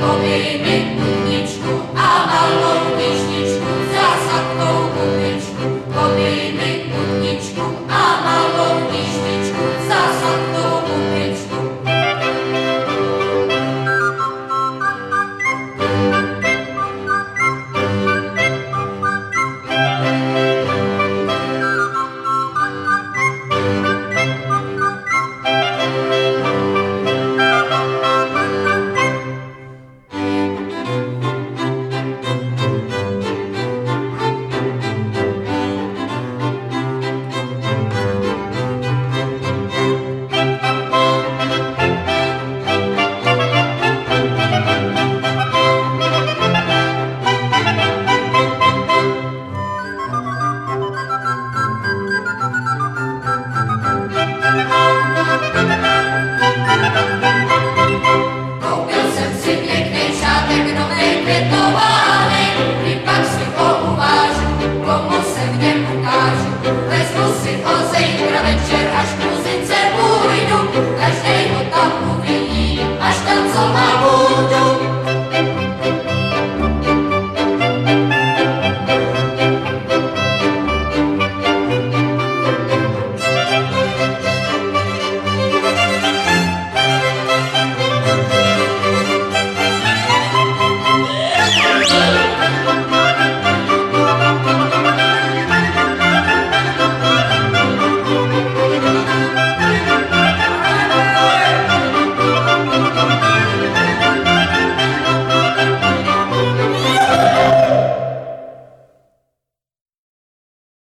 homem.